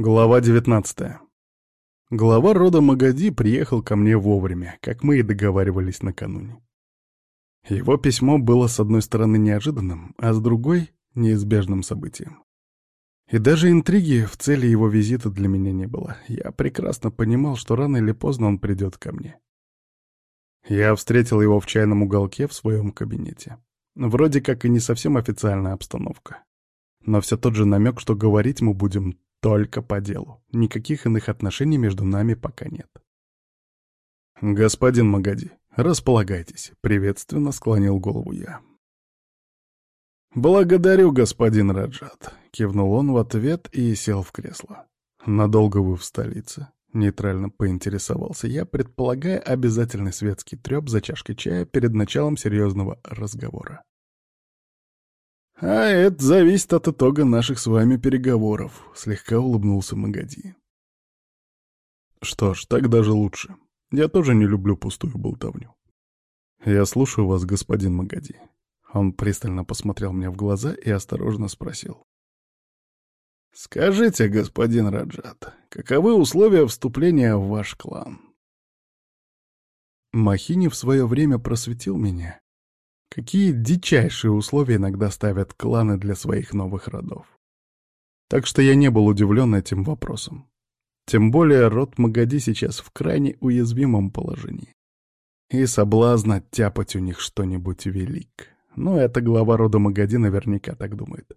Глава 19 Глава рода Магади приехал ко мне вовремя, как мы и договаривались накануне. Его письмо было с одной стороны неожиданным, а с другой — неизбежным событием. И даже интриги в цели его визита для меня не было. Я прекрасно понимал, что рано или поздно он придет ко мне. Я встретил его в чайном уголке в своем кабинете. Вроде как и не совсем официальная обстановка. Но все тот же намек, что говорить мы будем только по делу. Никаких иных отношений между нами пока нет. «Господин Магади, располагайтесь», — приветственно склонил голову я. «Благодарю, господин Раджат», — кивнул он в ответ и сел в кресло. «Надолго вы в столице?» — нейтрально поинтересовался я, предполагая обязательный светский трёп за чашкой чая перед началом серьезного разговора. «А это зависит от итога наших с вами переговоров», — слегка улыбнулся Магади. «Что ж, так даже лучше. Я тоже не люблю пустую болтовню». «Я слушаю вас, господин Магади». Он пристально посмотрел мне в глаза и осторожно спросил. «Скажите, господин Раджат, каковы условия вступления в ваш клан?» Махини в свое время просветил меня, Какие дичайшие условия иногда ставят кланы для своих новых родов. Так что я не был удивлен этим вопросом. Тем более род Магади сейчас в крайне уязвимом положении. И соблазн оттяпать у них что-нибудь велик. Но эта глава рода Магади наверняка так думает.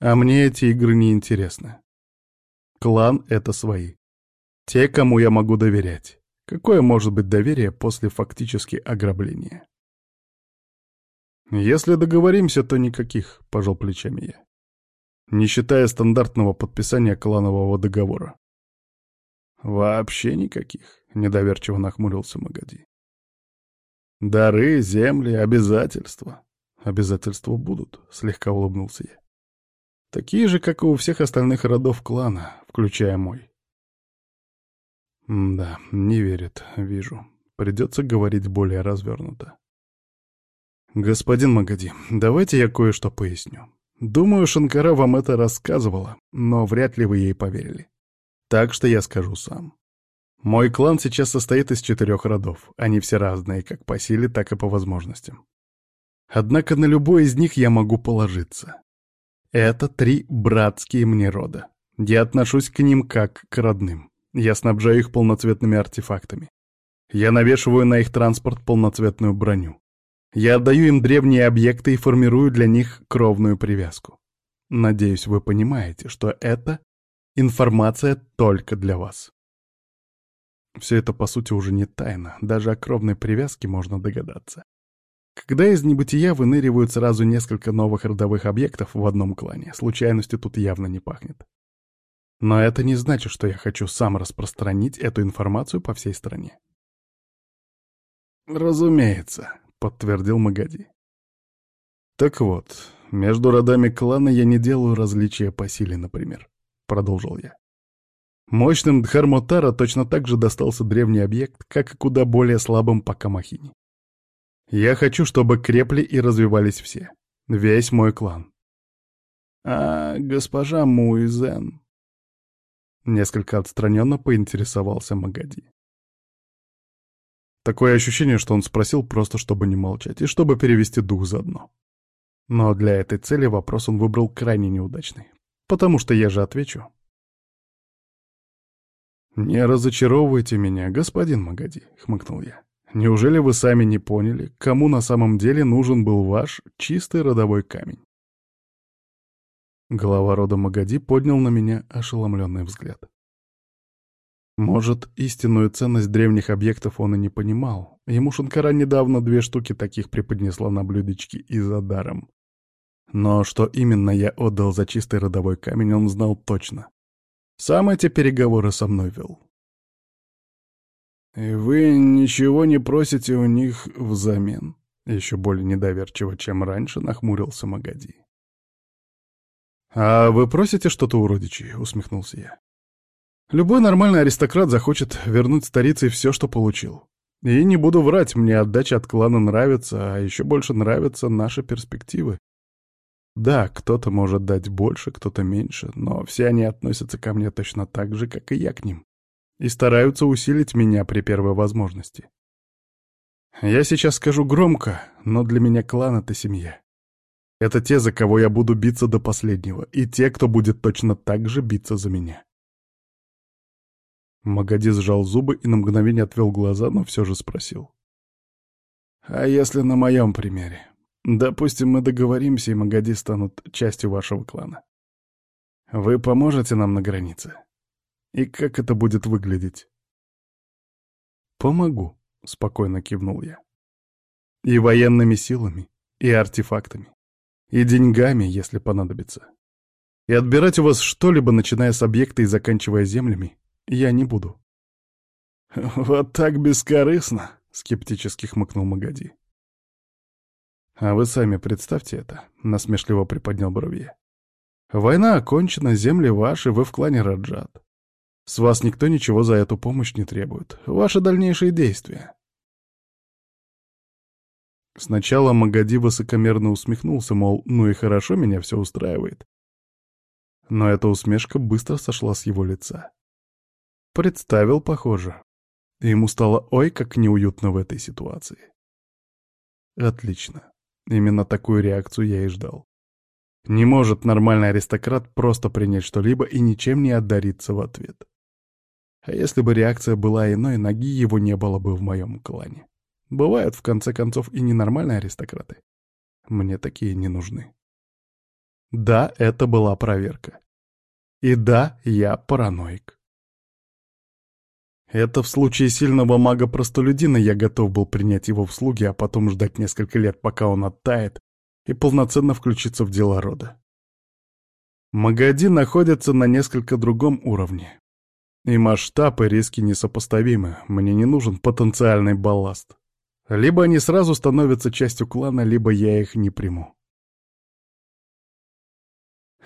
А мне эти игры не интересны. Клан — это свои. Те, кому я могу доверять. Какое может быть доверие после фактически ограбления? «Если договоримся, то никаких», — пожал плечами я. «Не считая стандартного подписания кланового договора». «Вообще никаких», — недоверчиво нахмурился Магади. «Дары, земли, обязательства». «Обязательства будут», — слегка улыбнулся я. «Такие же, как и у всех остальных родов клана, включая мой». «Да, не верит, вижу. Придется говорить более развернуто». «Господин Магади, давайте я кое-что поясню. Думаю, Шанкара вам это рассказывала, но вряд ли вы ей поверили. Так что я скажу сам. Мой клан сейчас состоит из четырех родов. Они все разные, как по силе, так и по возможностям. Однако на любой из них я могу положиться. Это три братские мне рода. Я отношусь к ним как к родным. Я снабжаю их полноцветными артефактами. Я навешиваю на их транспорт полноцветную броню. Я отдаю им древние объекты и формирую для них кровную привязку. Надеюсь, вы понимаете, что это информация только для вас. Все это, по сути, уже не тайна, даже о кровной привязке можно догадаться. Когда из небытия выныривают сразу несколько новых родовых объектов в одном клане, случайностью тут явно не пахнет. Но это не значит, что я хочу сам распространить эту информацию по всей стране. Разумеется, — подтвердил Магади. «Так вот, между родами клана я не делаю различия по силе, например», — продолжил я. Мощным Дхармотара точно так же достался древний объект, как и куда более слабым пока Махини. Я хочу, чтобы крепли и развивались все. Весь мой клан. А госпожа Муизен... Несколько отстраненно поинтересовался Магади. Такое ощущение, что он спросил просто, чтобы не молчать, и чтобы перевести дух заодно. Но для этой цели вопрос он выбрал крайне неудачный. Потому что я же отвечу. «Не разочаровывайте меня, господин Магади», — хмыкнул я. «Неужели вы сами не поняли, кому на самом деле нужен был ваш чистый родовой камень?» Глава рода Магади поднял на меня ошеломленный взгляд. Может, истинную ценность древних объектов он и не понимал. Ему Шанкара недавно две штуки таких преподнесла на блюдечке и за даром. Но что именно я отдал за чистый родовой камень, он знал точно. Сам эти переговоры со мной вел. «И вы ничего не просите у них взамен?» Еще более недоверчиво, чем раньше, нахмурился Магади. «А вы просите что-то у родичей?» — усмехнулся я. Любой нормальный аристократ захочет вернуть старице все, что получил. И не буду врать, мне отдача от клана нравится, а еще больше нравятся наши перспективы. Да, кто-то может дать больше, кто-то меньше, но все они относятся ко мне точно так же, как и я к ним, и стараются усилить меня при первой возможности. Я сейчас скажу громко, но для меня клан — это семья. Это те, за кого я буду биться до последнего, и те, кто будет точно так же биться за меня. Магади сжал зубы и на мгновение отвел глаза, но все же спросил. «А если на моем примере? Допустим, мы договоримся, и Магади станут частью вашего клана. Вы поможете нам на границе? И как это будет выглядеть?» «Помогу», — спокойно кивнул я. «И военными силами, и артефактами и деньгами, если понадобится. И отбирать у вас что-либо, начиная с объекта и заканчивая землями, я не буду. «Вот так бескорыстно!» — скептически хмыкнул Магади. «А вы сами представьте это», — насмешливо приподнял бровье. «Война окончена, земли ваши, вы в клане Раджат. С вас никто ничего за эту помощь не требует. Ваши дальнейшие действия. Сначала Магади высокомерно усмехнулся, мол, ну и хорошо, меня все устраивает. Но эта усмешка быстро сошла с его лица. Представил, похоже. Ему стало ой, как неуютно в этой ситуации. Отлично. Именно такую реакцию я и ждал. Не может нормальный аристократ просто принять что-либо и ничем не отдариться в ответ. А если бы реакция была иной, ноги его не было бы в моем клане. Бывают, в конце концов, и ненормальные аристократы. Мне такие не нужны. Да, это была проверка. И да, я параноик. Это в случае сильного мага-простолюдина я готов был принять его в слуги, а потом ждать несколько лет, пока он оттает, и полноценно включиться в дела рода. Магади находится на несколько другом уровне. И масштаб и риски несопоставимы, мне не нужен потенциальный балласт. Либо они сразу становятся частью клана, либо я их не приму.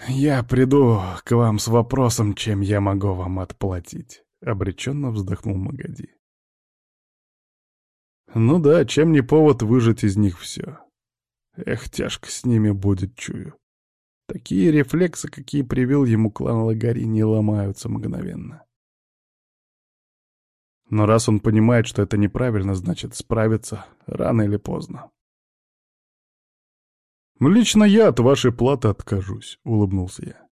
«Я приду к вам с вопросом, чем я могу вам отплатить», — обреченно вздохнул Магади. «Ну да, чем не повод выжать из них все. Эх, тяжко с ними будет, чую. Такие рефлексы, какие привел ему клан Лагари, не ломаются мгновенно. Но раз он понимает, что это неправильно, значит, справится рано или поздно. «Лично я от вашей платы откажусь», — улыбнулся я.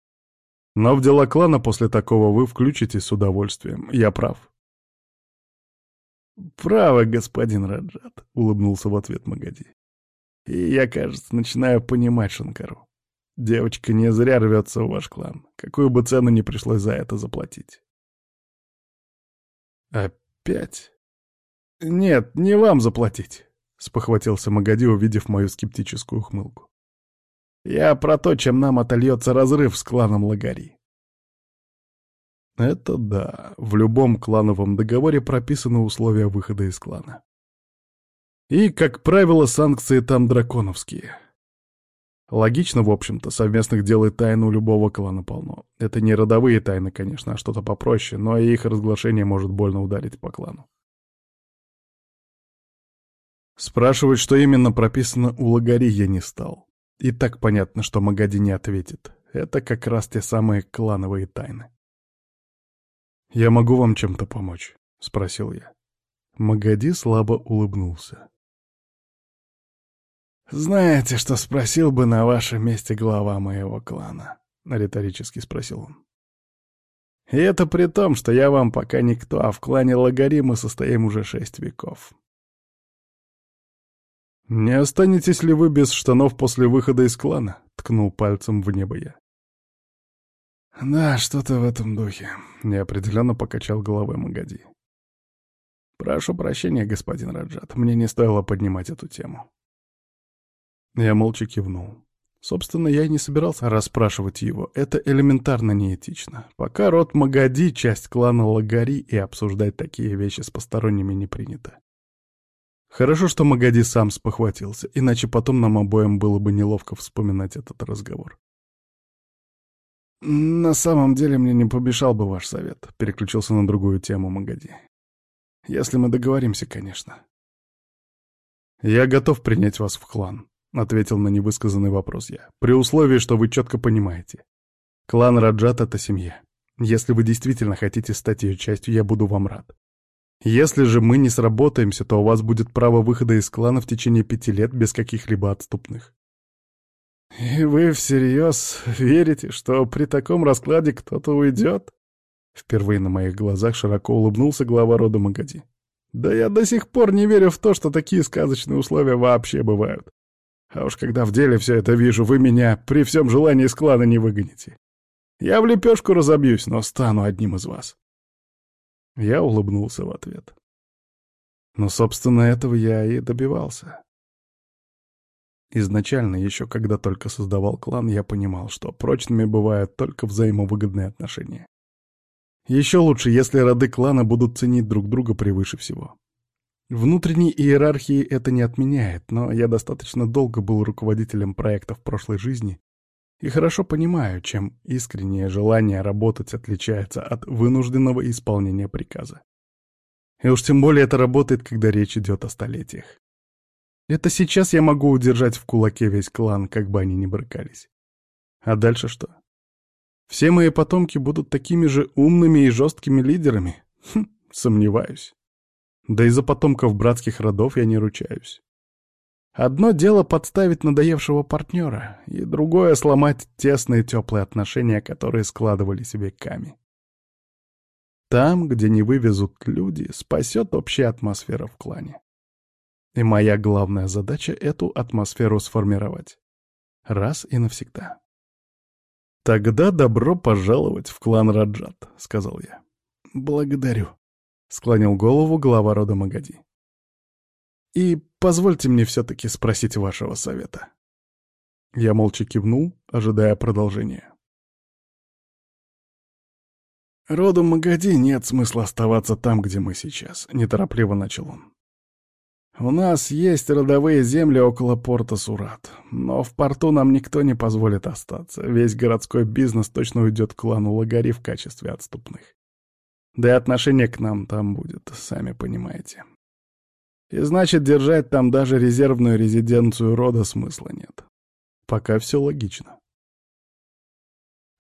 «Но в дела клана после такого вы включитесь с удовольствием. Я прав». «Право, господин Раджат», — улыбнулся в ответ Магади. «И я, кажется, начинаю понимать Шанкару. Девочка не зря рвется в ваш клан, какую бы цену ни пришлось за это заплатить». «Опять?» «Нет, не вам заплатить», — спохватился Магади, увидев мою скептическую ухмылку. «Я про то, чем нам отольется разрыв с кланом Лагари». Это да, в любом клановом договоре прописаны условия выхода из клана. И, как правило, санкции там драконовские. Логично, в общем-то, совместных дел и тайн у любого клана полно. Это не родовые тайны, конечно, а что-то попроще, но и их разглашение может больно ударить по клану. Спрашивать, что именно прописано у Лагари, я не стал. И так понятно, что Магади не ответит. Это как раз те самые клановые тайны. «Я могу вам чем-то помочь?» — спросил я. Магади слабо улыбнулся. «Знаете, что спросил бы на вашем месте глава моего клана?» — риторически спросил он. «И это при том, что я вам пока никто, а в клане Лагари мы состоим уже шесть веков». «Не останетесь ли вы без штанов после выхода из клана?» — ткнул пальцем в небо я. «Да, что-то в этом духе», — неопределенно покачал головой Магади. «Прошу прощения, господин Раджат, мне не стоило поднимать эту тему». Я молча кивнул. Собственно, я и не собирался расспрашивать его. Это элементарно неэтично. Пока род Магади — часть клана Лагари, и обсуждать такие вещи с посторонними не принято. Хорошо, что Магади сам спохватился, иначе потом нам обоим было бы неловко вспоминать этот разговор. «На самом деле мне не помешал бы ваш совет», — переключился на другую тему Магади. «Если мы договоримся, конечно». «Я готов принять вас в клан», — ответил на невысказанный вопрос я, — «при условии, что вы четко понимаете. Клан Раджат — это семья. Если вы действительно хотите стать ее частью, я буду вам рад. Если же мы не сработаемся, то у вас будет право выхода из клана в течение пяти лет без каких-либо отступных. «И вы всерьез верите, что при таком раскладе кто-то уйдет?» Впервые на моих глазах широко улыбнулся глава рода Магади. «Да я до сих пор не верю в то, что такие сказочные условия вообще бывают. А уж когда в деле все это вижу, вы меня при всем желании из клана не выгоните. Я в лепешку разобьюсь, но стану одним из вас». Я улыбнулся в ответ. Но, собственно, этого я и добивался. Изначально, еще когда только создавал клан, я понимал, что прочными бывают только взаимовыгодные отношения. Еще лучше, если роды клана будут ценить друг друга превыше всего. Внутренней иерархии это не отменяет, но я достаточно долго был руководителем проекта в прошлой жизни и хорошо понимаю, чем искреннее желание работать отличается от вынужденного исполнения приказа. И уж тем более это работает, когда речь идет о столетиях. Это сейчас я могу удержать в кулаке весь клан, как бы они ни брыкались. А дальше что? Все мои потомки будут такими же умными и жесткими лидерами? Хм, сомневаюсь. Да и за потомков братских родов я не ручаюсь. Одно дело подставить надоевшего партнера, и другое — сломать тесные теплые отношения, которые складывались веками. Там, где не вывезут люди, спасет общая атмосфера в клане. И моя главная задача — эту атмосферу сформировать. Раз и навсегда. «Тогда добро пожаловать в клан Раджат», — сказал я. «Благодарю», — склонил голову глава рода Магади. И позвольте мне все-таки спросить вашего совета. Я молча кивнул, ожидая продолжения. «Роду Магади нет смысла оставаться там, где мы сейчас», — неторопливо начал он. «У нас есть родовые земли около порта Сурат, но в порту нам никто не позволит остаться. Весь городской бизнес точно уйдет к клану Лагари в качестве отступных. Да и отношение к нам там будет, сами понимаете. И значит, держать там даже резервную резиденцию рода смысла нет. Пока все логично.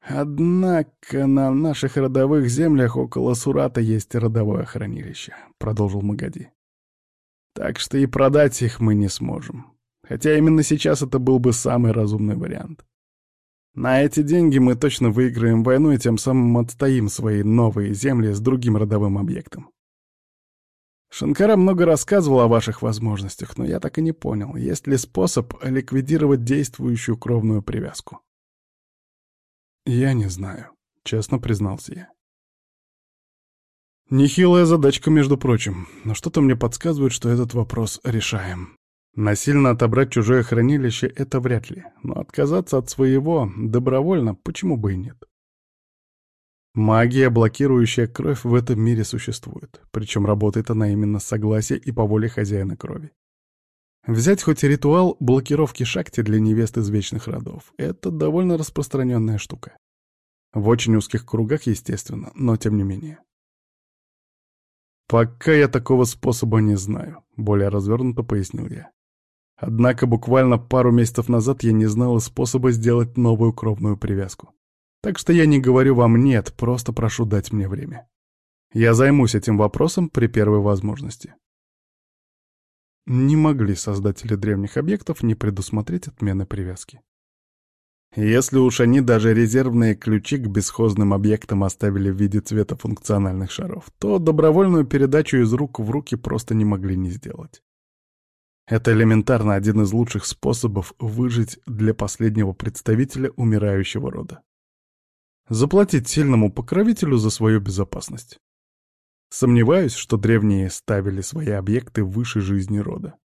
«Однако на наших родовых землях около Сурата есть родовое хранилище», — продолжил Магади. «Так что и продать их мы не сможем. Хотя именно сейчас это был бы самый разумный вариант. На эти деньги мы точно выиграем войну и тем самым отстоим свои новые земли с другим родовым объектом. Шанкара много рассказывал о ваших возможностях, но я так и не понял, есть ли способ ликвидировать действующую кровную привязку. Я не знаю, честно признался я. Нехилая задачка, между прочим, но что-то мне подсказывает, что этот вопрос решаем. Насильно отобрать чужое хранилище — это вряд ли, но отказаться от своего добровольно почему бы и нет. Магия, блокирующая кровь, в этом мире существует, причем работает она именно с согласия и по воле хозяина крови. Взять хоть ритуал блокировки шакти для невест из вечных родов — это довольно распространенная штука. В очень узких кругах, естественно, но тем не менее. «Пока я такого способа не знаю», — более развернуто пояснил я. Однако буквально пару месяцев назад я не знал способа сделать новую кровную привязку. Так что я не говорю вам «нет», просто прошу дать мне время. Я займусь этим вопросом при первой возможности. Не могли создатели древних объектов не предусмотреть отмены привязки. Если уж они даже резервные ключи к бесхозным объектам оставили в виде цвета функциональных шаров, то добровольную передачу из рук в руки просто не могли не сделать. Это элементарно один из лучших способов выжить для последнего представителя умирающего рода. Заплатить сильному покровителю за свою безопасность. Сомневаюсь, что древние ставили свои объекты выше жизни рода.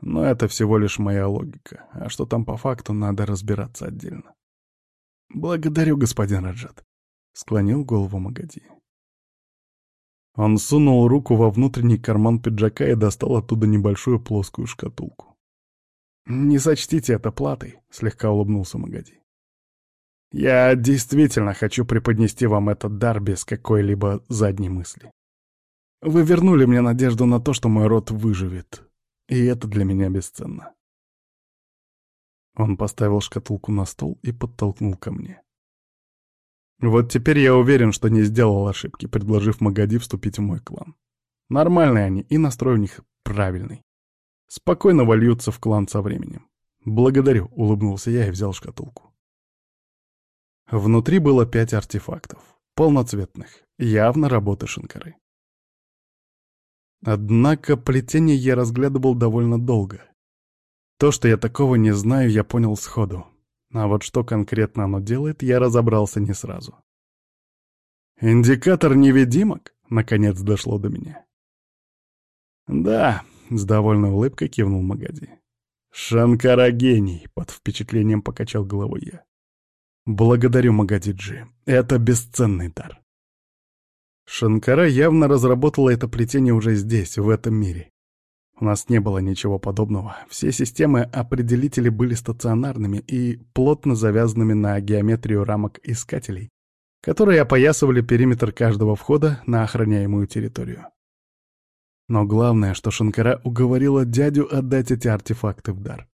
Но это всего лишь моя логика, а что там по факту, надо разбираться отдельно. «Благодарю, господин Раджат», — склонил голову Магади. Он сунул руку во внутренний карман пиджака и достал оттуда небольшую плоскую шкатулку. «Не сочтите это платой», — слегка улыбнулся Магади. Я действительно хочу преподнести вам этот дар без какой-либо задней мысли. Вы вернули мне надежду на то, что мой род выживет, и это для меня бесценно. Он поставил шкатулку на стол и подтолкнул ко мне. Вот теперь я уверен, что не сделал ошибки, предложив Магади вступить в мой клан. Нормальные они, и настрой у них правильный. Спокойно вольются в клан со временем. «Благодарю», — улыбнулся я и взял шкатулку. Внутри было пять артефактов, полноцветных, явно работы Шинкары. Однако плетение я разглядывал довольно долго. То, что я такого не знаю, я понял сходу. А вот что конкретно оно делает, я разобрался не сразу. «Индикатор невидимок?» — наконец дошло до меня. «Да», — с довольной улыбкой кивнул Магади. «Шанкара гений!» — под впечатлением покачал головой я. «Благодарю, Магадиджи. Это бесценный дар». Шанкара явно разработала это плетение уже здесь, в этом мире. У нас не было ничего подобного. Все системы-определители были стационарными и плотно завязанными на геометрию рамок искателей, которые опоясывали периметр каждого входа на охраняемую территорию. Но главное, что Шанкара уговорила дядю отдать эти артефакты в дар.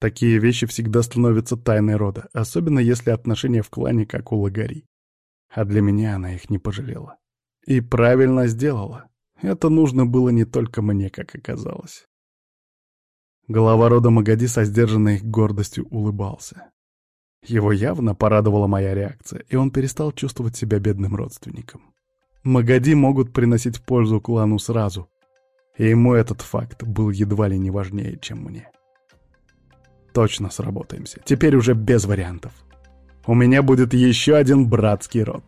Такие вещи всегда становятся тайной рода, особенно если отношения в клане как у Лагари. А для меня она их не пожалела. И правильно сделала. Это нужно было не только мне, как оказалось. Глава рода Магади со сдержанной гордостью улыбался. Его явно порадовала моя реакция, и он перестал чувствовать себя бедным родственником. Магади могут приносить пользу клану сразу, и ему этот факт был едва ли не важнее, чем мне. Точно сработаемся. Теперь уже без вариантов. У меня будет еще один братский род.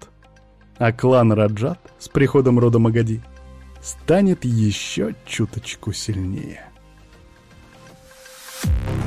А клан Раджат с приходом рода Магади станет еще чуточку сильнее. Thank you